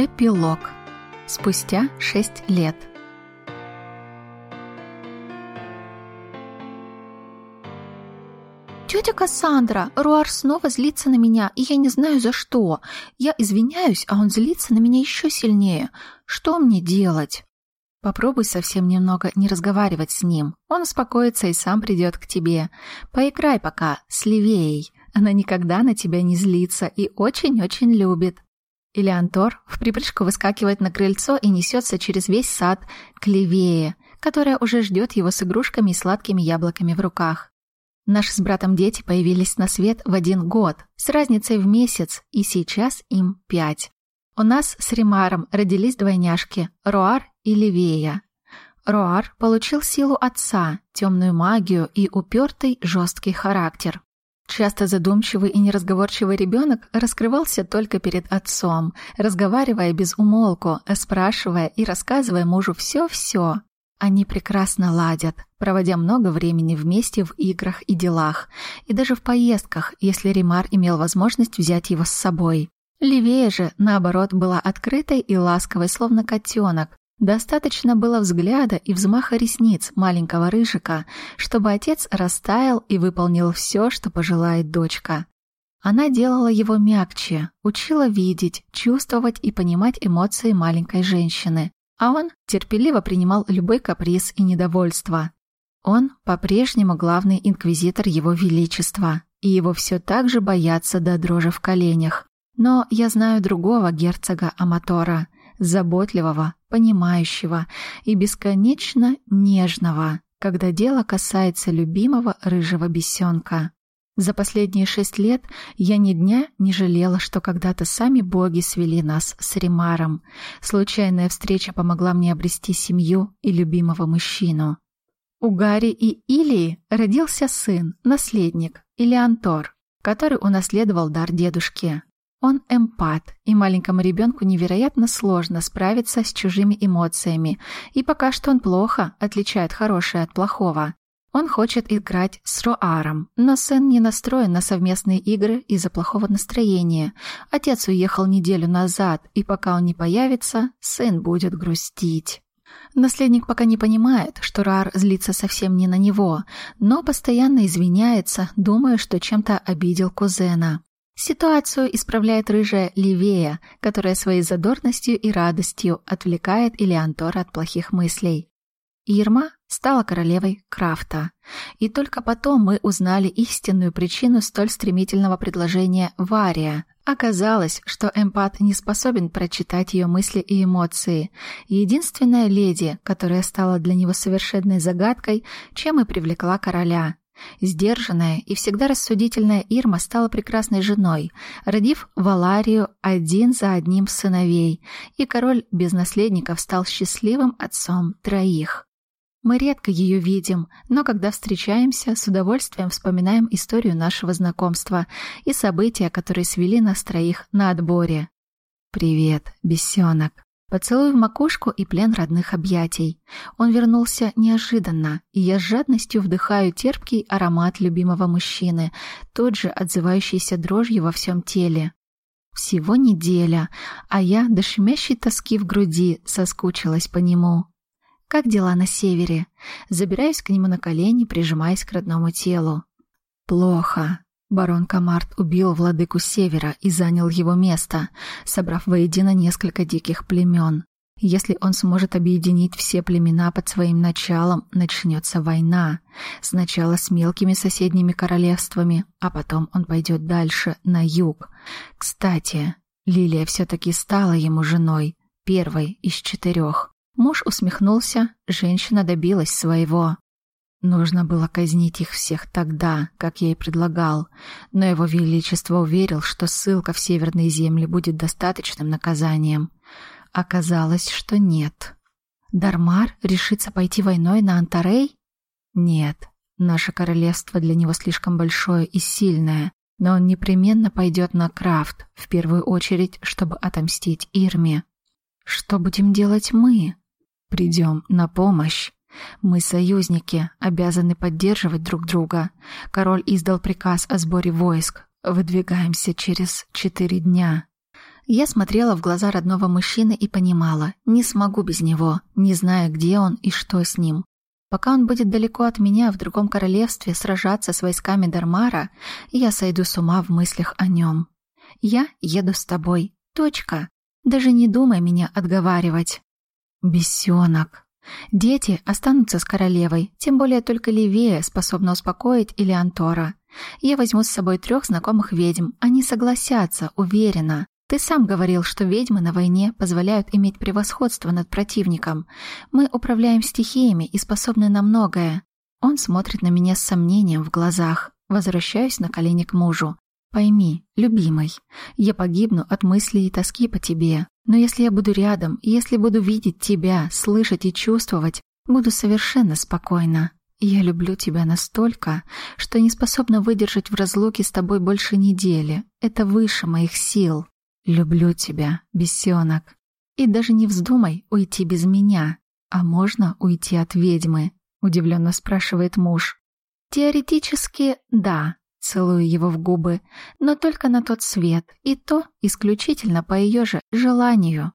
Эпилог. Спустя шесть лет. «Тетя Кассандра, Руар снова злится на меня, и я не знаю за что. Я извиняюсь, а он злится на меня еще сильнее. Что мне делать?» Попробуй совсем немного не разговаривать с ним. Он успокоится и сам придет к тебе. Поиграй пока с Ливеей. Она никогда на тебя не злится и очень-очень любит. Или Антор в припрыжку выскакивает на крыльцо и несется через весь сад к Ливее, которая уже ждет его с игрушками и сладкими яблоками в руках. Наши с братом дети появились на свет в один год, с разницей в месяц, и сейчас им пять. У нас с Римаром родились двойняшки – Роар и Ливея. Роар получил силу отца, темную магию и упертый жесткий характер. Часто задумчивый и неразговорчивый ребенок раскрывался только перед отцом, разговаривая без умолку, спрашивая и рассказывая мужу все-все. Они прекрасно ладят, проводя много времени вместе в играх и делах, и даже в поездках, если Римар имел возможность взять его с собой. Ливея же, наоборот, была открытой и ласковой, словно котенок. Достаточно было взгляда и взмаха ресниц маленького рыжика, чтобы отец растаял и выполнил все, что пожелает дочка. Она делала его мягче, учила видеть, чувствовать и понимать эмоции маленькой женщины, а он терпеливо принимал любой каприз и недовольство. Он по-прежнему главный инквизитор его величества, и его все так же боятся до дрожи в коленях. Но я знаю другого герцога Аматора, заботливого, понимающего и бесконечно нежного, когда дело касается любимого рыжего бесенка. За последние шесть лет я ни дня не жалела, что когда-то сами боги свели нас с Римаром. Случайная встреча помогла мне обрести семью и любимого мужчину. У Гарри и Илии родился сын, наследник, Илиантор, который унаследовал дар дедушки. Он эмпат, и маленькому ребенку невероятно сложно справиться с чужими эмоциями, и пока что он плохо отличает хорошее от плохого. Он хочет играть с Роаром, но сын не настроен на совместные игры из-за плохого настроения. Отец уехал неделю назад, и пока он не появится, сын будет грустить. Наследник пока не понимает, что Рар злится совсем не на него, но постоянно извиняется, думая, что чем-то обидел кузена. Ситуацию исправляет рыжая Ливея, которая своей задорностью и радостью отвлекает Илиантора от плохих мыслей. Ирма стала королевой Крафта, и только потом мы узнали истинную причину столь стремительного предложения Вария. Оказалось, что эмпат не способен прочитать ее мысли и эмоции. Единственная леди, которая стала для него совершенной загадкой, чем и привлекла короля. Сдержанная и всегда рассудительная Ирма стала прекрасной женой, родив Валарию один за одним сыновей, и король без наследников стал счастливым отцом троих. Мы редко ее видим, но когда встречаемся, с удовольствием вспоминаем историю нашего знакомства и события, которые свели нас троих на отборе. «Привет, бесенок!» Поцелуй в макушку и плен родных объятий. Он вернулся неожиданно, и я с жадностью вдыхаю терпкий аромат любимого мужчины, тот же отзывающийся дрожью во всем теле. Всего неделя, а я до шумящей тоски в груди соскучилась по нему. Как дела на севере? Забираюсь к нему на колени, прижимаясь к родному телу. Плохо. Барон Камарт убил владыку Севера и занял его место, собрав воедино несколько диких племен. Если он сможет объединить все племена под своим началом, начнется война. Сначала с мелкими соседними королевствами, а потом он пойдет дальше, на юг. Кстати, Лилия все-таки стала ему женой, первой из четырех. Муж усмехнулся, женщина добилась своего. Нужно было казнить их всех тогда, как я и предлагал, но его величество уверил, что ссылка в северные земли будет достаточным наказанием. Оказалось, что нет. Дармар решится пойти войной на Антарей? Нет, наше королевство для него слишком большое и сильное, но он непременно пойдет на Крафт, в первую очередь, чтобы отомстить Ирме. Что будем делать мы? Придем на помощь. Мы союзники, обязаны поддерживать друг друга. Король издал приказ о сборе войск. Выдвигаемся через четыре дня. Я смотрела в глаза родного мужчины и понимала, не смогу без него, не зная, где он и что с ним. Пока он будет далеко от меня, в другом королевстве, сражаться с войсками Дармара, я сойду с ума в мыслях о нем. Я еду с тобой. Точка. Даже не думай меня отговаривать. Бесенок. Дети останутся с королевой, тем более только Ливея способна успокоить или Антора. Я возьму с собой трех знакомых ведьм, они согласятся, уверена. Ты сам говорил, что ведьмы на войне позволяют иметь превосходство над противником. Мы управляем стихиями и способны на многое. Он смотрит на меня с сомнением в глазах. Возвращаюсь на колени к мужу. Пойми, любимый, я погибну от мыслей и тоски по тебе. Но если я буду рядом, если буду видеть тебя, слышать и чувствовать, буду совершенно спокойна. Я люблю тебя настолько, что не способна выдержать в разлуке с тобой больше недели. Это выше моих сил. Люблю тебя, бесенок. И даже не вздумай уйти без меня. А можно уйти от ведьмы? Удивленно спрашивает муж. Теоретически, да. Целую его в губы, но только на тот свет, и то исключительно по ее же желанию.